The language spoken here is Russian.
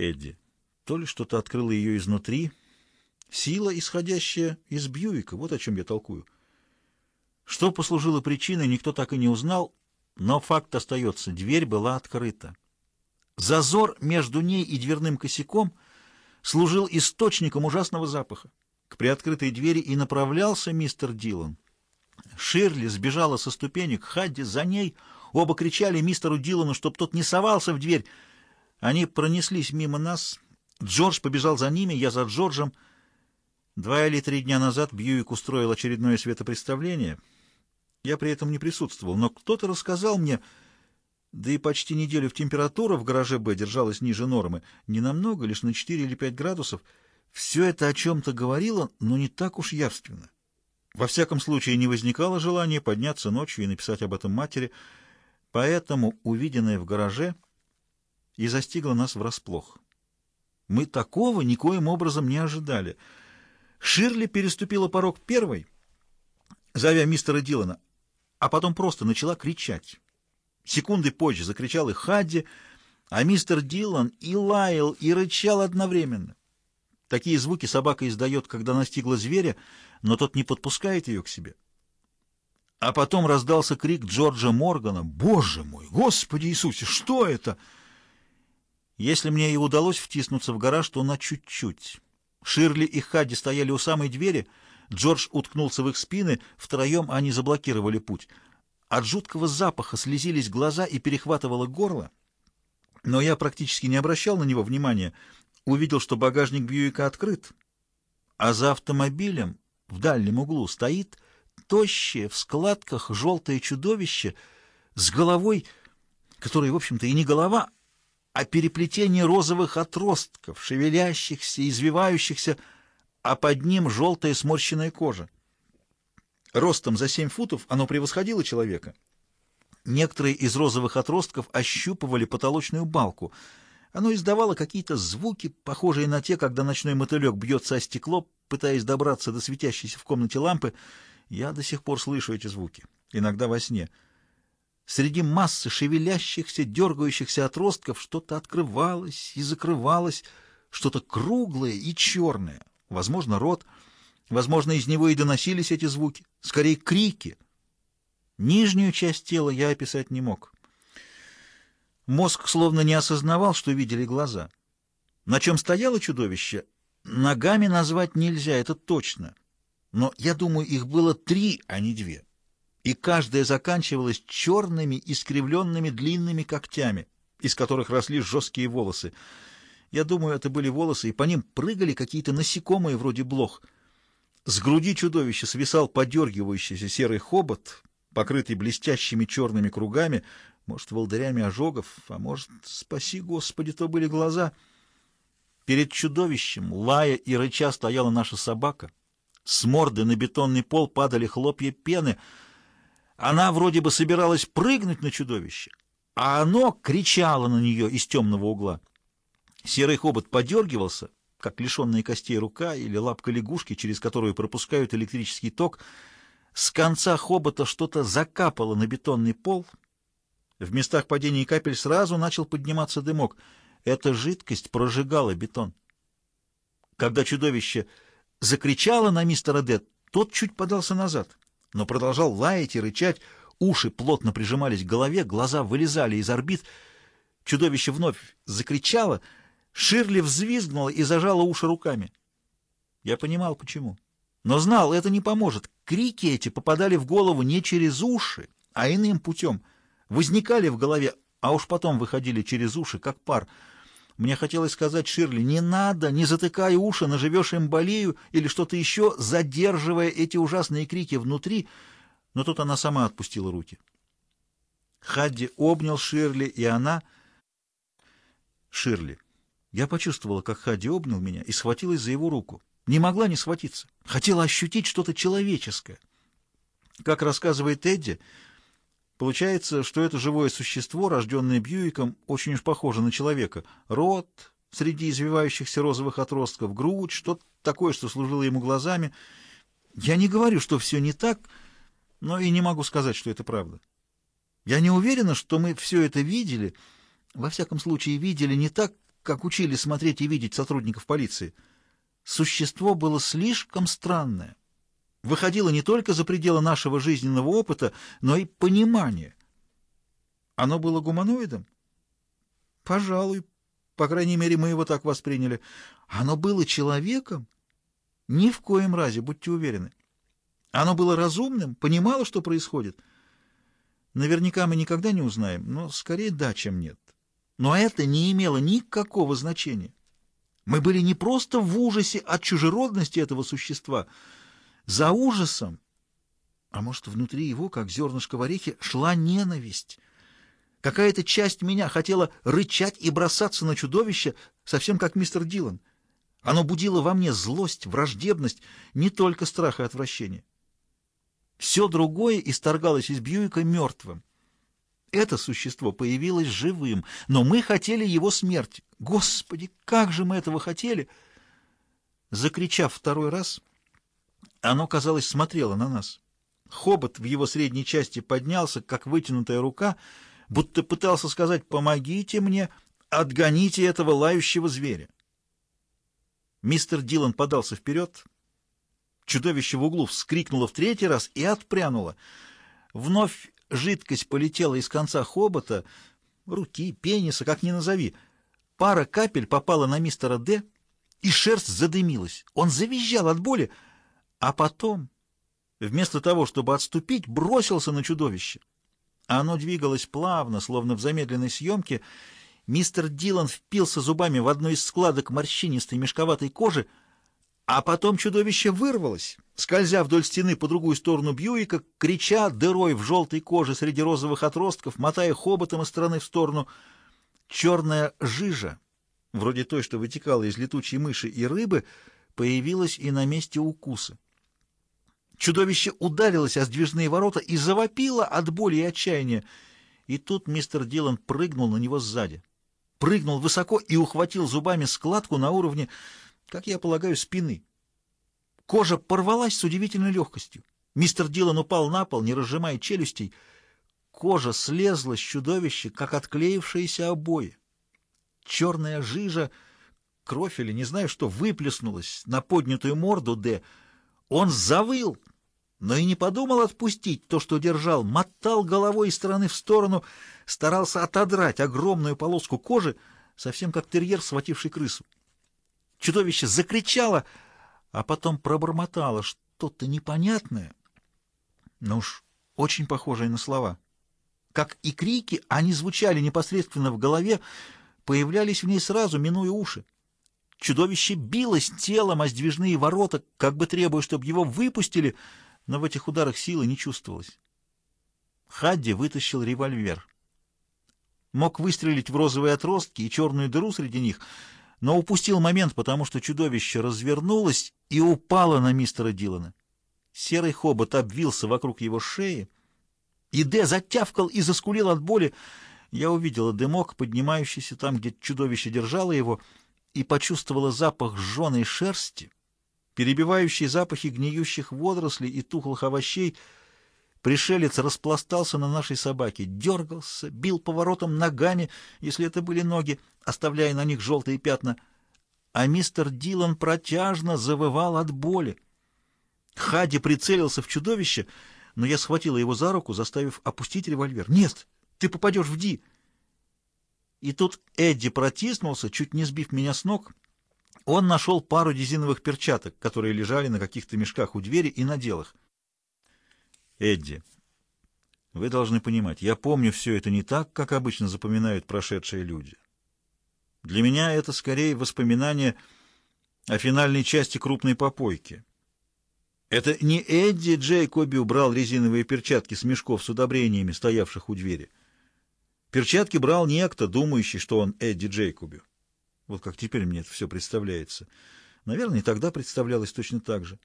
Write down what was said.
Эдди. То ли что-то открыло ее изнутри. Сила, исходящая из Бьюика, вот о чем я толкую. Что послужило причиной, никто так и не узнал, но факт остается, дверь была открыта. Зазор между ней и дверным косяком служил источником ужасного запаха. К приоткрытой двери и направлялся мистер Дилан. Ширли сбежала со ступенек, Хадди за ней. Оба кричали мистеру Дилану, чтоб тот не совался в дверь. Они пронеслись мимо нас. Джордж побежал за ними, я за Джорджем. Два или три дня назад Бьюик устроил очередное светопредставление. Я при этом не присутствовал, но кто-то рассказал мне, да и почти неделю в температура в гараже «Б» держалась ниже нормы, не намного, лишь на 4 или 5 градусов. Все это о чем-то говорило, но не так уж явственно. Во всяком случае, не возникало желания подняться ночью и написать об этом матери, поэтому увиденное в гараже и застигло нас врасплох. Мы такого никоим образом не ожидали. Ширли переступила порог первой, зовя мистера Дилана, а потом просто начала кричать. Секунды позже закричал и Хадди, а мистер Дилан и лаял, и рычал одновременно. Такие звуки собака издает, когда настигла зверя, но тот не подпускает ее к себе. А потом раздался крик Джорджа Моргана. «Боже мой! Господи Иисусе! Что это?» Если мне и удалось втиснуться в гараж, то на чуть-чуть. Ширли и Хадди стояли у самой двери, Джордж уткнулся в их спины, втроем они заблокировали путь. От жуткого запаха слезились глаза и перехватывало горло, но я практически не обращал на него внимания — увидел, что багажник Бьюика открыт, а за автомобилем в дальнем углу стоит тощее в складках желтое чудовище с головой, которая, в общем-то, и не голова, а переплетение розовых отростков, шевелящихся, извивающихся, а под ним желтая сморщенная кожа. Ростом за семь футов оно превосходило человека. Некоторые из розовых отростков ощупывали потолочную балку — оно издавало какие-то звуки, похожие на те, когда ночной мотылек бьется о стекло, пытаясь добраться до светящейся в комнате лампы. Я до сих пор слышу эти звуки, иногда во сне. Среди массы шевелящихся, дергающихся отростков что-то открывалось и закрывалось, что-то круглое и черное, возможно, рот. Возможно, из него и доносились эти звуки, скорее крики. Нижнюю часть тела я описать не мог. Мозг словно не осознавал, что видели глаза. На чем стояло чудовище, ногами назвать нельзя, это точно. Но, я думаю, их было три, а не две. И каждая заканчивалась черными, искривленными длинными когтями, из которых росли жесткие волосы. Я думаю, это были волосы, и по ним прыгали какие-то насекомые вроде блох. С груди чудовища свисал подергивающийся серый хобот, покрытый блестящими черными кругами, может, волдырями ожогов, а может, спаси Господи, то были глаза. Перед чудовищем, лая и рыча, стояла наша собака. С морды на бетонный пол падали хлопья пены. Она вроде бы собиралась прыгнуть на чудовище, а оно кричало на нее из темного угла. Серый хобот подергивался, как лишенная костей рука или лапка лягушки, через которую пропускают электрический ток. С конца хобота что-то закапало на бетонный пол — в местах падения капель сразу начал подниматься дымок. Эта жидкость прожигала бетон. Когда чудовище закричало на мистера Дэд, тот чуть подался назад, но продолжал лаять и рычать, уши плотно прижимались к голове, глаза вылезали из орбит. Чудовище вновь закричало, Ширли взвизгнула и зажала уши руками. Я понимал, почему. Но знал, это не поможет. Крики эти попадали в голову не через уши, а иным путем — возникали в голове, а уж потом выходили через уши, как пар. Мне хотелось сказать Ширли, не надо, не затыкай уши, наживешь эмболию или что-то еще, задерживая эти ужасные крики внутри, но тут она сама отпустила руки. Хадди обнял Ширли, и она... Ширли. Я почувствовала, как Хадди обнял меня и схватилась за его руку. Не могла не схватиться. Хотела ощутить что-то человеческое. Как рассказывает Эдди, Получается, что это живое существо, рожденное Бьюиком, очень уж похоже на человека. Рот среди извивающихся розовых отростков, грудь, что-то такое, что служило ему глазами. Я не говорю, что все не так, но и не могу сказать, что это правда. Я не уверена, что мы все это видели, во всяком случае видели не так, как учили смотреть и видеть сотрудников полиции. Существо было слишком странное. Выходило не только за пределы нашего жизненного опыта, но и понимания. Оно было гуманоидом? Пожалуй. По крайней мере, мы его так восприняли. Оно было человеком? Ни в коем разе, будьте уверены. Оно было разумным, понимало, что происходит. Наверняка мы никогда не узнаем, но скорее да, чем нет. Но это не имело никакого значения. Мы были не просто в ужасе от чужеродности этого существа. За ужасом, а может, внутри его, как зернышко в орехе, шла ненависть. Какая-то часть меня хотела рычать и бросаться на чудовище, совсем как мистер Дилан. Оно будило во мне злость, враждебность, не только страх и отвращение. Все другое исторгалось из Бьюика мертвым. Это существо появилось живым, но мы хотели его смерти. Господи, как же мы этого хотели! Закричав второй раз, оно, казалось, смотрело на нас. Хобот в его средней части поднялся, как вытянутая рука, будто пытался сказать «помогите мне, отгоните этого лающего зверя». Мистер Дилан подался вперед, Чудовище в углу вскрикнуло в третий раз и отпрянуло. Вновь жидкость полетела из конца хобота, руки, пениса, как ни назови. Пара капель попала на мистера Д, и шерсть задымилась. Он завизжал от боли, а потом, вместо того, чтобы отступить, бросился на чудовище. Оно двигалось плавно, словно в замедленной съемке. Мистер Дилан впился зубами в одну из складок морщинистой мешковатой кожи, а потом чудовище вырвалось, скользя вдоль стены по другую сторону Бьюика, крича дырой в желтой коже среди розовых отростков, мотая хоботом из стороны в сторону. Черная жижа, вроде той, что вытекала из летучей мыши и рыбы, появилась и на месте укуса. Чудовище ударилось о сдвижные ворота и завопило от боли и отчаяния. И тут мистер Дилан прыгнул на него сзади. Прыгнул высоко и ухватил зубами складку на уровне как я полагаю, спины. Кожа порвалась с удивительной легкостью. Мистер Дилан упал на пол, не разжимая челюстей. Кожа слезла с чудовища, как отклеившиеся обои. Черная жижа, кровь или не знаю что, выплеснулась на поднятую морду Д. Он завыл, но и не подумал отпустить то, что держал, мотал головой из стороны в сторону, старался отодрать огромную полоску кожи, совсем как терьер, схвативший крысу. Чудовище закричало, а потом пробормотало что-то непонятное, но уж очень похожее на слова. Как и крики, они звучали непосредственно в голове, появлялись в ней сразу, минуя уши. Чудовище билось телом о сдвижные ворота, как бы требуя, чтобы его выпустили, но в этих ударах силы не чувствовалось. Хадди вытащил револьвер. Мог выстрелить в розовые отростки и черную дыру среди них — но упустил момент, потому что чудовище развернулось и упало на мистера Дилана. Серый хобот обвился вокруг его шеи, и Д затявкал и заскулил от боли. Я увидела дымок, поднимающийся там, где чудовище держало его, и почувствовала запах жженой шерсти, перебивающий запахи гниющих водорослей и тухлых овощей, Пришелец распластался на нашей собаке, дергался, бил поворотом ногами, если это были ноги, оставляя на них желтые пятна, а мистер Дилан протяжно завывал от боли. Хади прицелился в чудовище, но я схватила его за руку, заставив опустить револьвер. «Нет, ты попадешь в Ди!» И тут Эдди протиснулся, чуть не сбив меня с ног. Он нашел пару резиновых перчаток, которые лежали на каких-то мешках у двери, и надел их. Эдди, вы должны понимать, я помню все это не так, как обычно запоминают прошедшие люди. Для меня это скорее воспоминание о финальной части крупной попойки. Это не Эдди Джейкоби убрал резиновые перчатки с мешков с удобрениями, стоявших у двери. Перчатки брал некто, думающий, что он Эдди Джейкоби. Вот как теперь мне это все представляется. Наверное, и тогда представлялось точно так же.